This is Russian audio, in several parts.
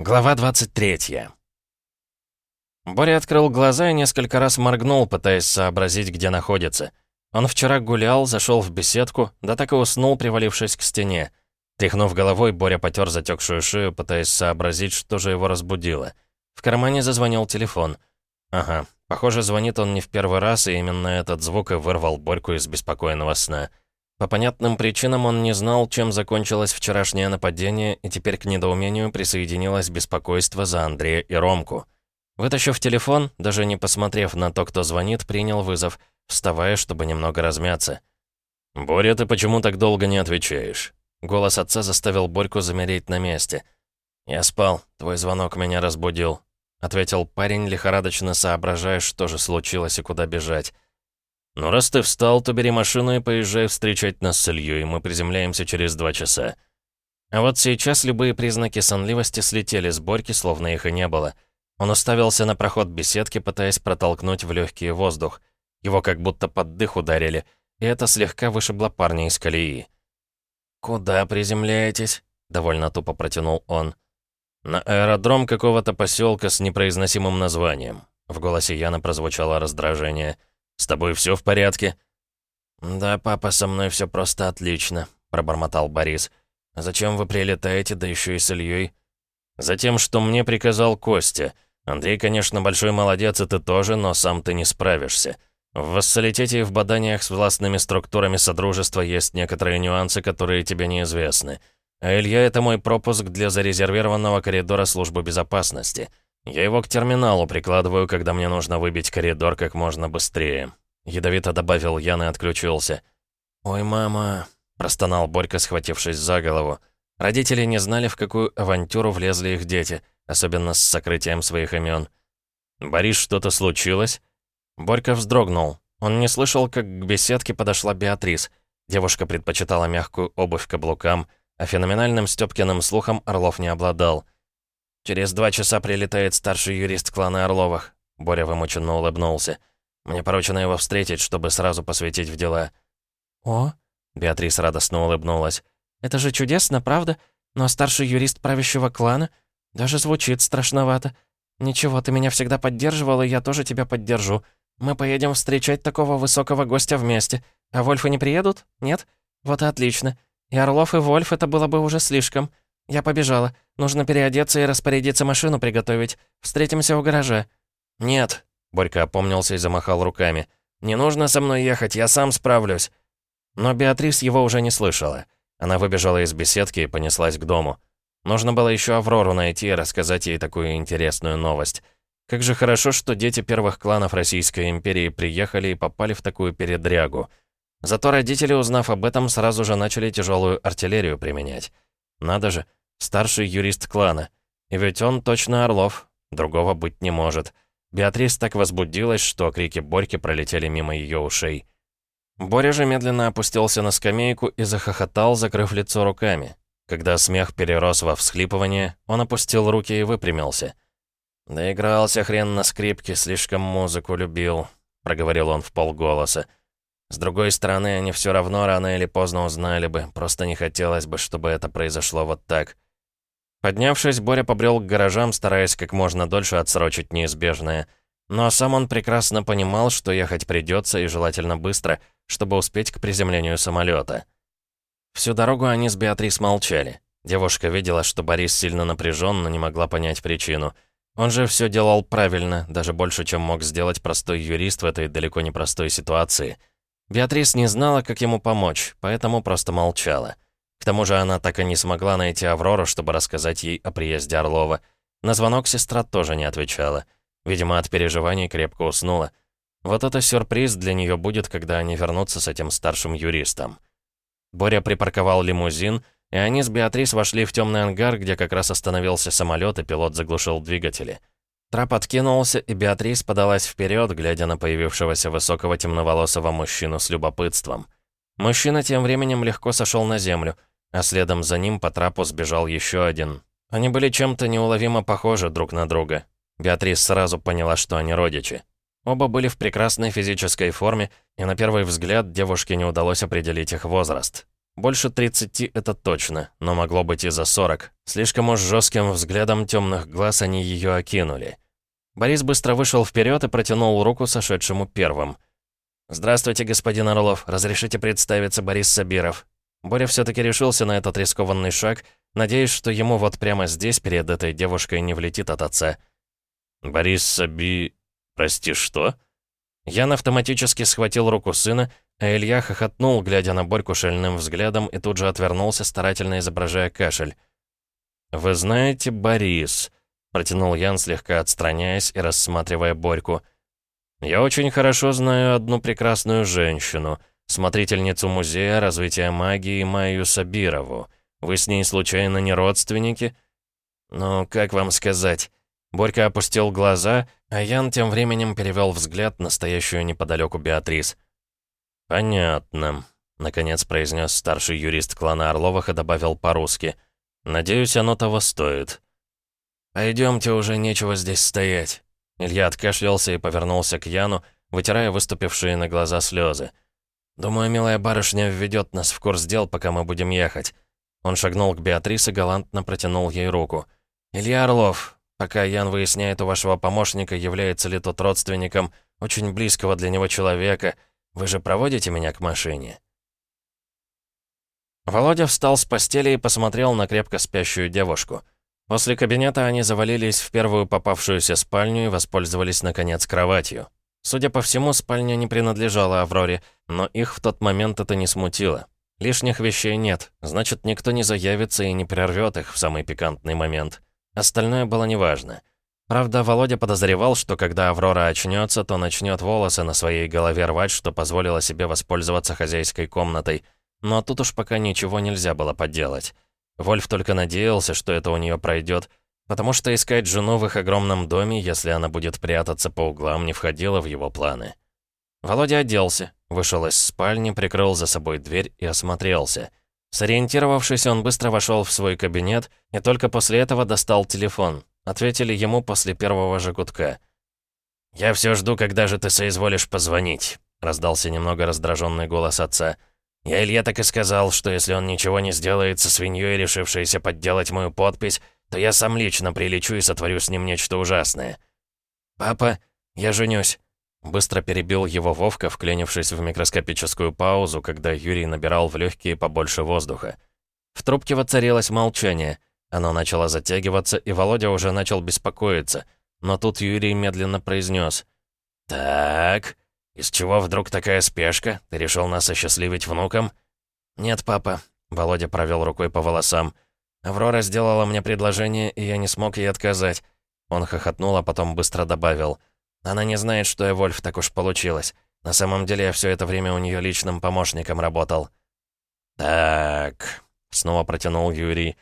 Глава 23 Боря открыл глаза и несколько раз моргнул, пытаясь сообразить, где находится. Он вчера гулял, зашел в беседку, да так и уснул, привалившись к стене. Тряхнув головой, Боря потер затекшую шею, пытаясь сообразить, что же его разбудило. В кармане зазвонил телефон. Ага, похоже, звонит он не в первый раз, и именно этот звук и вырвал Борьку из беспокойного сна. По понятным причинам он не знал, чем закончилось вчерашнее нападение, и теперь к недоумению присоединилось беспокойство за Андрея и Ромку. Вытащив телефон, даже не посмотрев на то, кто звонит, принял вызов, вставая, чтобы немного размяться. «Боря, ты почему так долго не отвечаешь?» Голос отца заставил Борьку замереть на месте. «Я спал, твой звонок меня разбудил», — ответил парень, лихорадочно соображая, что же случилось и куда бежать. «Ну, раз ты встал, то бери машину и поезжай встречать нас с Ильей, мы приземляемся через два часа». А вот сейчас любые признаки сонливости слетели с Борьки, словно их и не было. Он уставился на проход беседки, пытаясь протолкнуть в легкий воздух. Его как будто под дых ударили, и это слегка вышибло парня из колеи. «Куда приземляетесь?» — довольно тупо протянул он. «На аэродром какого-то поселка с непроизносимым названием». В голосе Яна прозвучало раздражение. «С тобой все в порядке?» «Да, папа, со мной все просто отлично», — пробормотал Борис. «Зачем вы прилетаете, да еще и с Ильей?» «Затем, что мне приказал Костя. Андрей, конечно, большой молодец, и ты тоже, но сам ты не справишься. В вассалитете и в баданиях с властными структурами Содружества есть некоторые нюансы, которые тебе неизвестны. А Илья — это мой пропуск для зарезервированного коридора службы безопасности». Я его к терминалу прикладываю, когда мне нужно выбить коридор как можно быстрее. Ядовито добавил Ян и отключился. «Ой, мама...» — простонал Борька, схватившись за голову. Родители не знали, в какую авантюру влезли их дети, особенно с сокрытием своих имен. «Борис, что-то случилось?» Борька вздрогнул. Он не слышал, как к беседке подошла Беатрис. Девушка предпочитала мягкую обувь каблукам, а феноменальным Стёпкиным слухом Орлов не обладал — «Через два часа прилетает старший юрист клана Орловых», — Боря вымученно улыбнулся. «Мне поручено его встретить, чтобы сразу посвятить в дела». «О?» — Беатрис радостно улыбнулась. «Это же чудесно, правда? Но старший юрист правящего клана даже звучит страшновато. Ничего, ты меня всегда поддерживал, и я тоже тебя поддержу. Мы поедем встречать такого высокого гостя вместе. А Вольфы не приедут? Нет? Вот и отлично. И Орлов, и Вольф это было бы уже слишком. «Я побежала. Нужно переодеться и распорядиться машину приготовить. Встретимся у гаража». «Нет», — Борька опомнился и замахал руками. «Не нужно со мной ехать, я сам справлюсь». Но Беатрис его уже не слышала. Она выбежала из беседки и понеслась к дому. Нужно было еще Аврору найти и рассказать ей такую интересную новость. Как же хорошо, что дети первых кланов Российской империи приехали и попали в такую передрягу. Зато родители, узнав об этом, сразу же начали тяжелую артиллерию применять. Надо же, Старший юрист клана. И ведь он точно Орлов. Другого быть не может. Беатрис так возбудилась, что крики Борьки пролетели мимо ее ушей. Боря же медленно опустился на скамейку и захохотал, закрыв лицо руками. Когда смех перерос во всхлипывание, он опустил руки и выпрямился. «Доигрался хрен на скрипке, слишком музыку любил», — проговорил он в полголоса. «С другой стороны, они все равно рано или поздно узнали бы, просто не хотелось бы, чтобы это произошло вот так». Поднявшись, Боря побрел к гаражам, стараясь как можно дольше отсрочить неизбежное. Но сам он прекрасно понимал, что ехать придется и желательно быстро, чтобы успеть к приземлению самолета. Всю дорогу они с Беатрис молчали. Девушка видела, что Борис сильно напряжен, но не могла понять причину. Он же все делал правильно, даже больше, чем мог сделать простой юрист в этой далеко не простой ситуации. Беатрис не знала, как ему помочь, поэтому просто молчала. К тому же она так и не смогла найти Аврору, чтобы рассказать ей о приезде Орлова. На звонок сестра тоже не отвечала. Видимо, от переживаний крепко уснула. Вот это сюрприз для нее будет, когда они вернутся с этим старшим юристом. Боря припарковал лимузин, и они с Беатрис вошли в темный ангар, где как раз остановился самолет, и пилот заглушил двигатели. Трап откинулся, и Беатрис подалась вперед, глядя на появившегося высокого темноволосого мужчину с любопытством. Мужчина тем временем легко сошел на землю — а следом за ним по трапу сбежал еще один. Они были чем-то неуловимо похожи друг на друга. Беатрис сразу поняла, что они родичи. Оба были в прекрасной физической форме, и на первый взгляд девушке не удалось определить их возраст. Больше 30 это точно, но могло быть и за 40. Слишком уж жестким взглядом темных глаз они ее окинули. Борис быстро вышел вперед и протянул руку сошедшему первым. «Здравствуйте, господин Орлов. Разрешите представиться, Борис Сабиров». Боря все-таки решился на этот рискованный шаг, надеясь, что ему вот прямо здесь, перед этой девушкой, не влетит от отца. «Борис Саби... Прости, что?» Ян автоматически схватил руку сына, а Илья хохотнул, глядя на Борьку шальным взглядом, и тут же отвернулся, старательно изображая кашель. «Вы знаете, Борис...» — протянул Ян, слегка отстраняясь и рассматривая Борьку. «Я очень хорошо знаю одну прекрасную женщину, смотрительницу музея развития магии Майю Сабирову. Вы с ней случайно не родственники?» «Ну, как вам сказать?» Борька опустил глаза, а Ян тем временем перевел взгляд на стоящую неподалеку Беатрис. «Понятно», — наконец произнес старший юрист клана Орловых и добавил по-русски. «Надеюсь, оно того стоит». «Пойдемте, уже нечего здесь стоять». Илья откашлялся и повернулся к Яну, вытирая выступившие на глаза слезы. «Думаю, милая барышня введет нас в курс дел, пока мы будем ехать». Он шагнул к Беатрис и галантно протянул ей руку. «Илья Орлов, Пока Ян выясняет у вашего помощника, является ли тот родственником очень близкого для него человека, вы же проводите меня к машине?» Володя встал с постели и посмотрел на крепко спящую девушку. После кабинета они завалились в первую попавшуюся спальню и воспользовались, наконец, кроватью. Судя по всему, спальня не принадлежала Авроре, но их в тот момент это не смутило. Лишних вещей нет, значит, никто не заявится и не прервет их в самый пикантный момент. Остальное было неважно. Правда, Володя подозревал, что когда Аврора очнется, то начнет волосы на своей голове рвать, что позволило себе воспользоваться хозяйской комнатой. Но тут уж пока ничего нельзя было поделать. Вольф только надеялся, что это у нее пройдет, потому что искать жену в их огромном доме, если она будет прятаться по углам, не входило в его планы. Володя оделся, вышел из спальни, прикрыл за собой дверь и осмотрелся. Сориентировавшись, он быстро вошел в свой кабинет и только после этого достал телефон. Ответили ему после первого же. «Я все жду, когда же ты соизволишь позвонить», — раздался немного раздраженный голос отца. «Я Илья так и сказал, что если он ничего не сделает со свиньей, решившейся подделать мою подпись, то я сам лично прилечу и сотворю с ним нечто ужасное». «Папа, я женюсь», Быстро перебил его Вовка, вклинившись в микроскопическую паузу, когда Юрий набирал в легкие побольше воздуха. В трубке воцарилось молчание. Оно начало затягиваться, и Володя уже начал беспокоиться. Но тут Юрий медленно произнес. «Так, из чего вдруг такая спешка? Ты решил нас осчастливить внуком?» «Нет, папа», — Володя провел рукой по волосам. «Аврора сделала мне предложение, и я не смог ей отказать». Он хохотнул, а потом быстро добавил. Она не знает, что я Вольф, так уж получилось. На самом деле я все это время у нее личным помощником работал». «Так...» — снова протянул Юрий.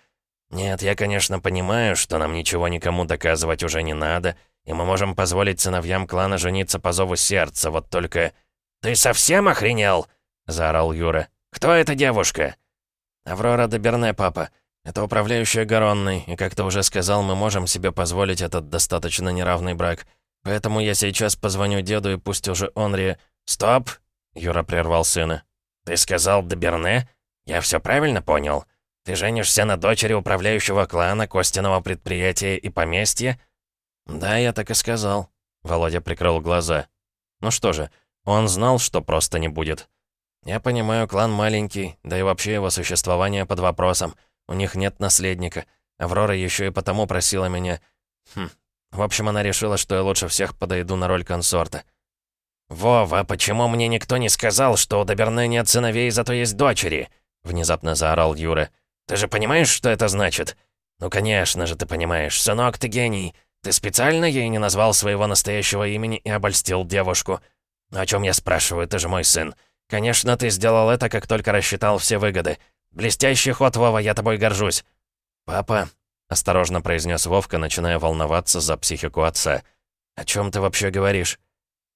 «Нет, я, конечно, понимаю, что нам ничего никому доказывать уже не надо, и мы можем позволить сыновьям клана жениться по зову сердца, вот только...» «Ты совсем охренел?» — заорал Юра. «Кто эта девушка?» «Аврора Доберне, папа. Это управляющая Гаронной, и, как ты уже сказал, мы можем себе позволить этот достаточно неравный брак. Поэтому я сейчас позвоню деду, и пусть уже он ре...» «Стоп!» — Юра прервал сына. «Ты сказал Доберне? Я все правильно понял? Ты женишься на дочери управляющего клана, Костиного предприятия и поместья?» «Да, я так и сказал». Володя прикрыл глаза. «Ну что же, он знал, что просто не будет. Я понимаю, клан маленький, да и вообще его существование под вопросом. У них нет наследника. Аврора еще и потому просила меня... Хм, в общем, она решила, что я лучше всех подойду на роль консорта. «Вова, почему мне никто не сказал, что у Доберне нет сыновей, зато есть дочери?» Внезапно заорал Юра. «Ты же понимаешь, что это значит?» «Ну, конечно же, ты понимаешь. Сынок, ты гений. Ты специально ей не назвал своего настоящего имени и обольстил девушку. О чем я спрашиваю, ты же мой сын. Конечно, ты сделал это, как только рассчитал все выгоды. Блестящий ход, Вова, я тобой горжусь». «Папа, — осторожно произнес Вовка, начиная волноваться за психику отца. «О чем ты вообще говоришь?»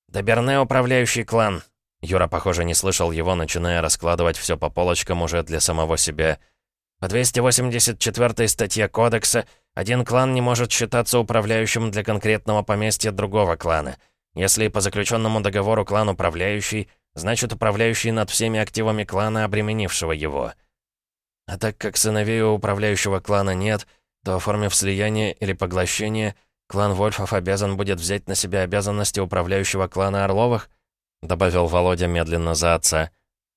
«Доберне управляющий клан». Юра, похоже, не слышал его, начиная раскладывать все по полочкам уже для самого себя. «По 284 статье Кодекса один клан не может считаться управляющим для конкретного поместья другого клана. Если по заключенному договору клан управляющий, значит управляющий над всеми активами клана, обременившего его». А так как сыновей у управляющего клана нет, то, оформив слияние или поглощение, клан Вольфов обязан будет взять на себя обязанности управляющего клана Орловых, добавил Володя медленно за отца.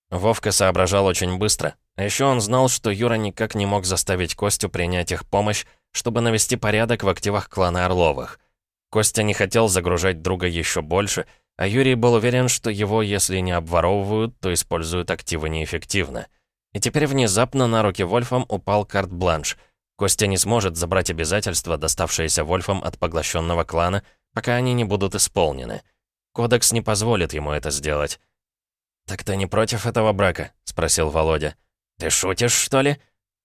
Вовка соображал очень быстро. А еще он знал, что Юра никак не мог заставить Костю принять их помощь, чтобы навести порядок в активах клана Орловых. Костя не хотел загружать друга еще больше, а Юрий был уверен, что его, если не обворовывают, то используют активы неэффективно. И теперь внезапно на руки Вольфам упал карт-бланш. Костя не сможет забрать обязательства, доставшиеся Вольфам от поглощенного клана, пока они не будут исполнены. Кодекс не позволит ему это сделать. «Так ты не против этого брака?» — спросил Володя. «Ты шутишь, что ли?»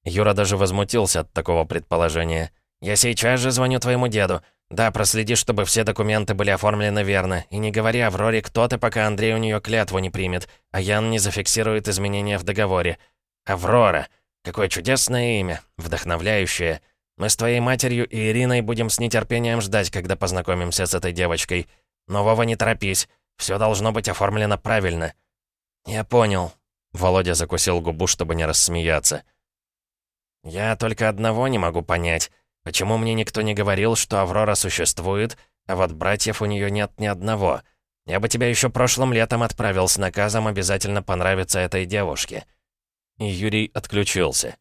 Юра даже возмутился от такого предположения. «Я сейчас же звоню твоему деду. Да, проследи, чтобы все документы были оформлены верно. И не говори Авроре, кто ты, пока Андрей у нее клятву не примет, а Ян не зафиксирует изменения в договоре. Аврора. Какое чудесное имя. Вдохновляющее. Мы с твоей матерью и Ириной будем с нетерпением ждать, когда познакомимся с этой девочкой. Но, Вова, не торопись. Все должно быть оформлено правильно». «Я понял». Володя закусил губу, чтобы не рассмеяться. «Я только одного не могу понять. Почему мне никто не говорил, что Аврора существует, а вот братьев у нее нет ни одного? Я бы тебя еще прошлым летом отправил с наказом обязательно понравиться этой девушке». И Юрий отключился.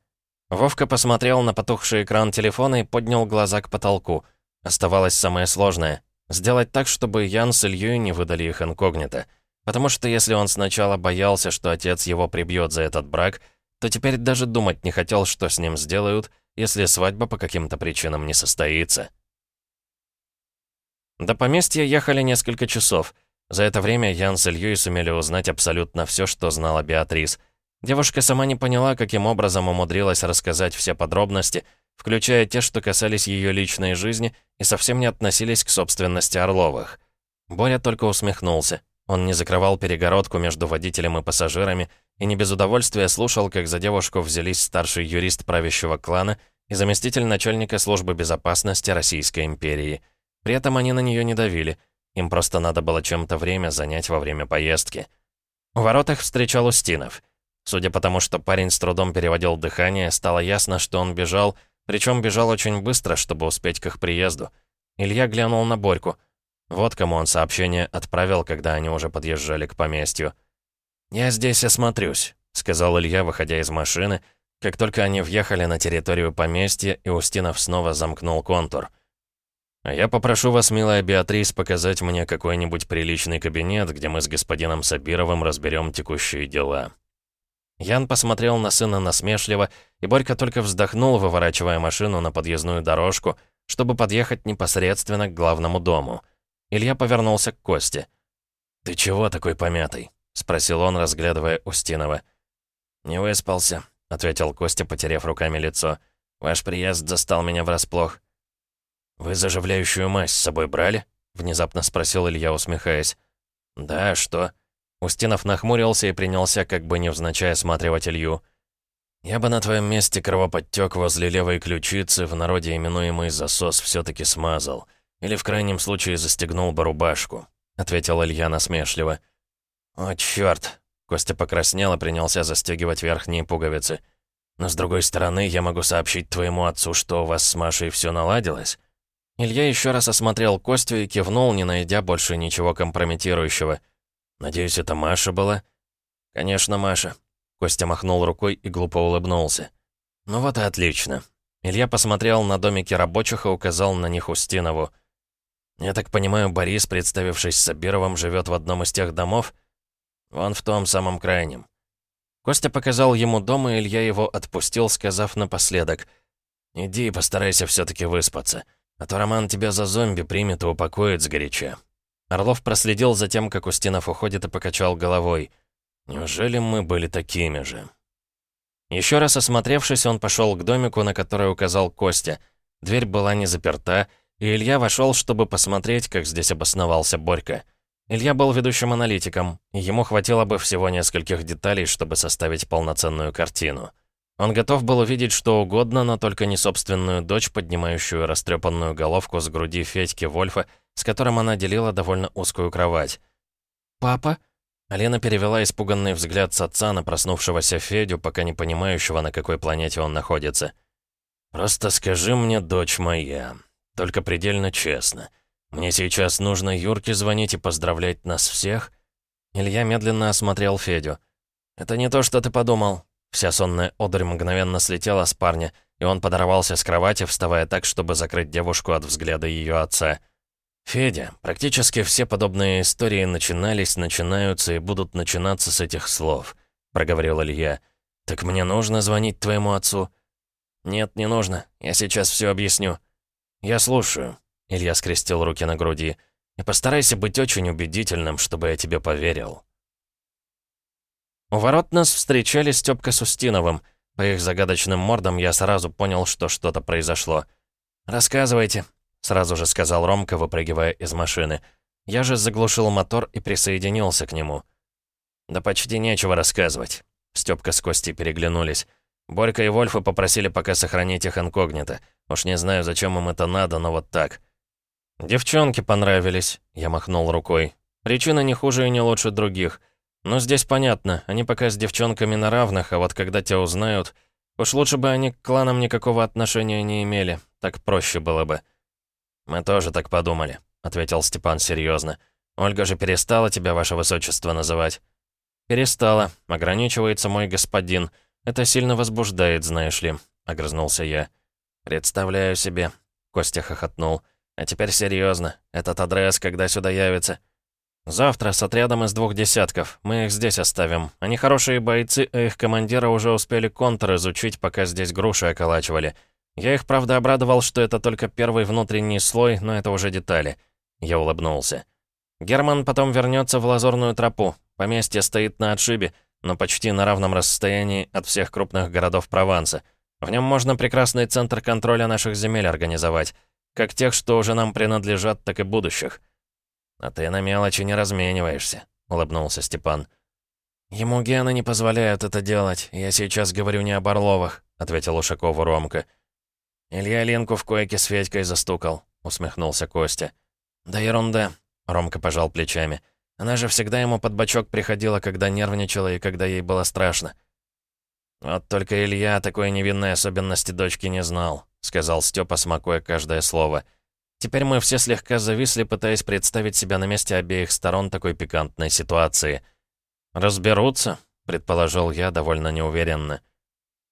Вовка посмотрел на потухший экран телефона и поднял глаза к потолку. Оставалось самое сложное — сделать так, чтобы Ян с Ильей не выдали их инкогнито. Потому что если он сначала боялся, что отец его прибьет за этот брак, то теперь даже думать не хотел, что с ним сделают — если свадьба по каким-то причинам не состоится. До поместья ехали несколько часов. За это время Ян с Ильей сумели узнать абсолютно все, что знала Беатрис. Девушка сама не поняла, каким образом умудрилась рассказать все подробности, включая те, что касались ее личной жизни и совсем не относились к собственности Орловых. Боря только усмехнулся. Он не закрывал перегородку между водителем и пассажирами и не без удовольствия слушал, как за девушку взялись старший юрист правящего клана и заместитель начальника службы безопасности Российской империи. При этом они на нее не давили, им просто надо было чем-то время занять во время поездки. У ворот их встречал Устинов. Судя по тому, что парень с трудом переводил дыхание, стало ясно, что он бежал, причем бежал очень быстро, чтобы успеть к их приезду. Илья глянул на Борьку — вот кому он сообщение отправил, когда они уже подъезжали к поместью. «Я здесь осмотрюсь», — сказал Илья, выходя из машины, как только они въехали на территорию поместья, и Устинов снова замкнул контур. «А я попрошу вас, милая Беатрис, показать мне какой-нибудь приличный кабинет, где мы с господином Сабировым разберем текущие дела». Ян посмотрел на сына насмешливо, и Борька только вздохнул, выворачивая машину на подъездную дорожку, чтобы подъехать непосредственно к главному дому — Илья повернулся к Косте. «Ты чего такой помятый?» — спросил он, разглядывая Устинова. «Не выспался», — ответил Костя, потеряв руками лицо. «Ваш приезд застал меня врасплох». «Вы заживляющую мазь с собой брали?» — внезапно спросил Илья, усмехаясь. «Да, что?» Устинов нахмурился и принялся, как бы невзначай, осматривать Илью. «Я бы на твоем месте кровоподтек возле левой ключицы, в народе именуемый засос, все таки смазал. Или в крайнем случае застегнул бы рубашку», — ответил Илья насмешливо. «О, чёрт!» Костя покраснел и принялся застегивать верхние пуговицы. «Но с другой стороны, я могу сообщить твоему отцу, что у вас с Машей все наладилось». Илья еще раз осмотрел Костю и кивнул, не найдя больше ничего компрометирующего. «Надеюсь, это Маша была?» «Конечно, Маша». Костя махнул рукой и глупо улыбнулся. «Ну вот и отлично». Илья посмотрел на домики рабочих и указал на них Устинову. «Я так понимаю, Борис, представившись Сабировым, живет в одном из тех домов?» «Вон в том самом крайнем». Костя показал ему дом, и Илья его отпустил, сказав напоследок. «Иди и постарайся все таки выспаться, а то Роман тебя за зомби примет и упокоит сгоряча». Орлов проследил за тем, как Устинов уходит, и покачал головой. «Неужели мы были такими же?» Еще раз осмотревшись, он пошел к домику, на который указал Костя. Дверь была не заперта, и Илья вошел, чтобы посмотреть, как здесь обосновался Борька. Илья был ведущим аналитиком, и ему хватило бы всего нескольких деталей, чтобы составить полноценную картину. Он готов был увидеть что угодно, но только не собственную дочь, поднимающую растрепанную головку с груди Федьки Вольфа, с которым она делила довольно узкую кровать. «Папа?» Алена перевела испуганный взгляд с отца на проснувшегося Федю, пока не понимающего, на какой планете он находится. «Просто скажи мне, дочь моя, только предельно честно, мне сейчас нужно Юрке звонить и поздравлять нас всех?» Илья медленно осмотрел Федю. «Это не то, что ты подумал». Вся сонная одурь мгновенно слетела с парня, и он подорвался с кровати, вставая так, чтобы закрыть девушку от взгляда ее отца. «Федя, практически все подобные истории начинались, начинаются и будут начинаться с этих слов», — проговорил Илья. «Так мне нужно звонить твоему отцу?» «Нет, не нужно. Я сейчас все объясню». «Я слушаю», — Илья скрестил руки на груди. «И постарайся быть очень убедительным, чтобы я тебе поверил». У ворот нас встречали Стёпка с Устиновым. По их загадочным мордам я сразу понял, что что-то произошло. «Рассказывайте», Сразу же сказал Ромка, выпрыгивая из машины. Я же заглушил мотор и присоединился к нему. «Да почти нечего рассказывать». Стёпка с Костей переглянулись. Борька и Вольфа попросили пока сохранить их инкогнито. Уж не знаю, зачем им это надо, но вот так. «Девчонки понравились», — я махнул рукой. «Причина не хуже и не лучше других. Но здесь понятно, они пока с девчонками на равных, а вот когда тебя узнают... Уж лучше бы они к кланам никакого отношения не имели, так проще было бы». «Мы тоже так подумали», — ответил Степан серьезно. «Ольга же перестала тебя, ваше высочество, называть?» «Перестала. Ограничивается мой господин. Это сильно возбуждает, знаешь ли», — огрызнулся я. «Представляю себе», — Костя хохотнул. «А теперь серьезно. Этот адрес, когда сюда явится?» «Завтра с отрядом из двух десятков. Мы их здесь оставим. Они хорошие бойцы, а их командира уже успели контр изучить, пока здесь груши околачивали. Я их, правда, обрадовал, что это только первый внутренний слой, но это уже детали. Я улыбнулся. Герман потом вернется в лазурную тропу. Поместье стоит на отшибе, но почти на равном расстоянии от всех крупных городов Прованса. В нем можно прекрасный центр контроля наших земель организовать, как тех, что уже нам принадлежат, так и будущих. «А ты на мелочи не размениваешься», — улыбнулся Степан. «Ему гены не позволяют это делать. Я сейчас говорю не об Орловых», — ответил Ушакову Ромка. «Илья Ленку в койке с Федькой застукал», — усмехнулся Костя. «Да ерунда», — Ромка пожал плечами. «Она же всегда ему под бочок приходила, когда нервничала и когда ей было страшно». «Вот только Илья такой невинной особенности дочки не знал», — сказал Степа, смакуя каждое слово. «Теперь мы все слегка зависли, пытаясь представить себя на месте обеих сторон такой пикантной ситуации». «Разберутся», — предположил я довольно неуверенно.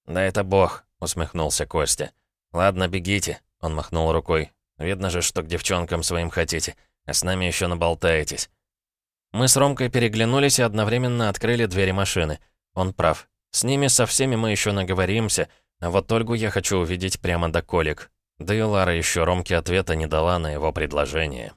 «Да это бог», — усмехнулся Костя. «Ладно, бегите», — он махнул рукой. «Видно же, что к девчонкам своим хотите, а с нами еще наболтаетесь». Мы с Ромкой переглянулись и одновременно открыли двери машины. Он прав. С ними со всеми мы еще наговоримся, а вот Ольгу я хочу увидеть прямо до колик. Да и Лара еще Ромке ответа не дала на его предложение.